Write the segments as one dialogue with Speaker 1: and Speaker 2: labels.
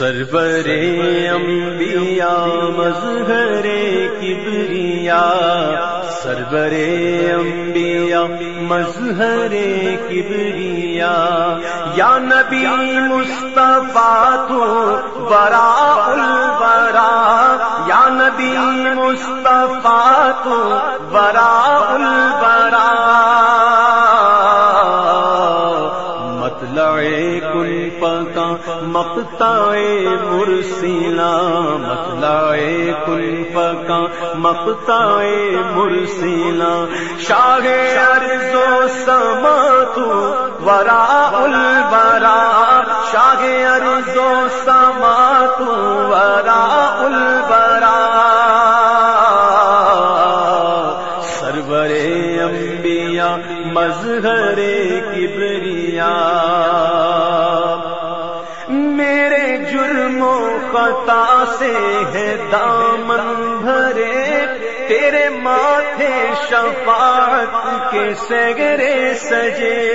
Speaker 1: سربر انبیاء، مظہر کبریا۔ سربر انبیاء، مظہر کبریا۔ یا نبی مصطفیٰ تو برا البرا یا نبی مصطفیٰ تو برا البرا مکتا مرسیلا مطلع کل پکا مکتا مرسیلا شاہ ارض و سما تو ورا البرا شاہ ارض و سما تو ورا البرا سرور انبیاء، مظہر کبریا خطا سے ہے دامن بھرے، تیرے ماتھے شفاعت کے سگرے سجے۔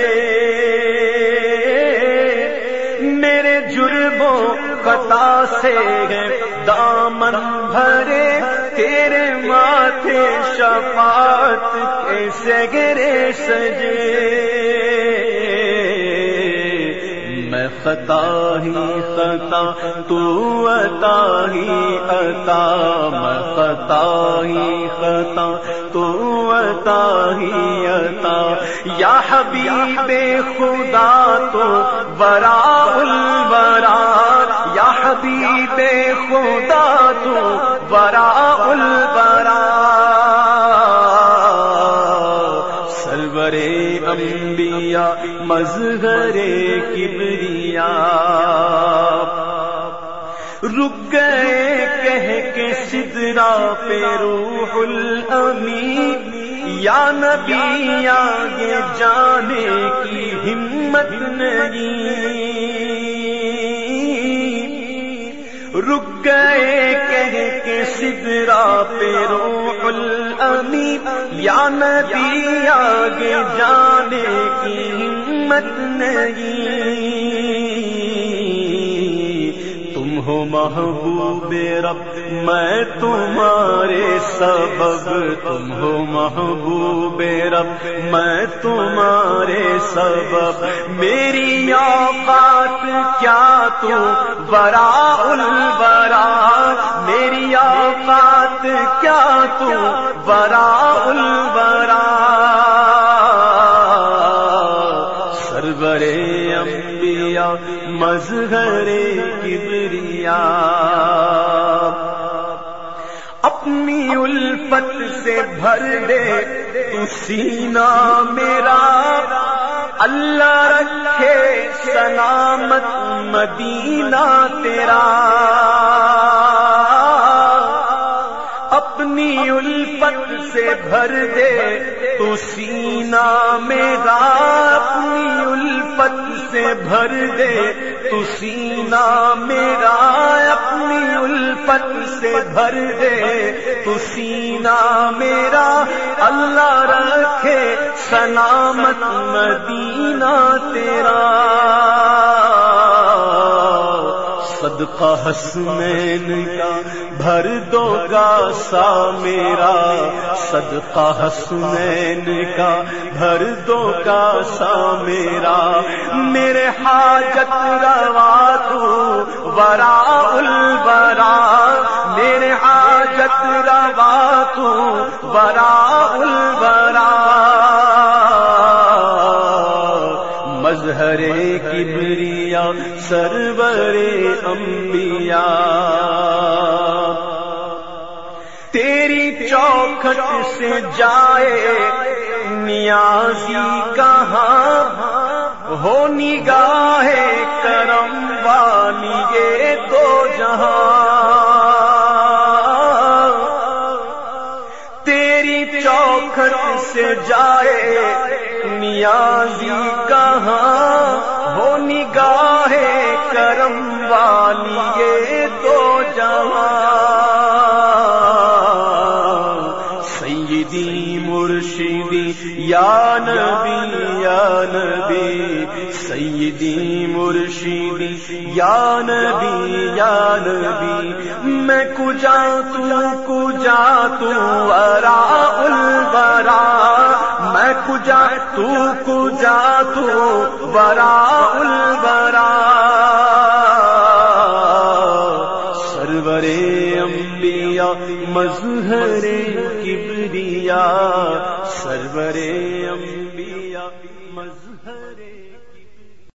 Speaker 1: میرے جرموں خطا سے ہے دامن بھرے، تیرے ماتھے شفاعت کے سگرے سجے۔ خطا ہی خطا تو عطا ہی عطا میں خطا ہی خطا تو عطا ہی عطا۔ یا حبیب خدا، تو برا البرا یا حبیب خدا، تو برا البرا انبیاء، مظہر کبریا رک گئے کہہ کے سدرا پہ روح الامین۔ یا نبی، آگے جانے کی ہمت نہیں۔ رک گئے کہہ کے سدرا پہ روح الامی یا نبی آگے جانے کی ہمت نہیں۔ محبوب رب، میں تمہارے سبب، تم ہو محبوب رب، میں تمہارے سبب۔ میری اوقات کیا تو؟ برا البرا میری اوقات کیا تو؟ برا البرا مظہر کبریا. اپنی الفت سے بھر دے تو سینہ میرا. اللہ رکھے سلامت مدینہ تیرا. اپنی الفت سے بھر دے تو سینہ میرا. بھر دے، تو سینہ میرا اپنی الفت سے بھر دے۔ تو سینہ میرا اللہ رکھے، سلامت مدینہ تیرا۔ صدقہ حسنین کا بھر دو گا سا میرا. صدقہ حسنین کا بھر دو گا سا میرا. میرے حاجت روا تو برا البرا میرے حاجت روا تو برا البرا مظہر کبریا سرور انبیاء۔ تیری چوکھٹ سے جائے نیازی کہاں؟ ہو نگاہ کرم والی یہ تو جہاں۔ تیری چوکھٹ سے جائے نیازی کہاں؟ ہو نگاہ کرم والی یہ تو سیدی مرشدی یا نبی یا نبی، سیدی مرشدی یا نبی یا نبی، میں کجا تو کجا تو ارا البرا میں کجا تو کجا تو برا۔ البرا سرور انبیاء مظہر کبریا سرور انبیاء مظہر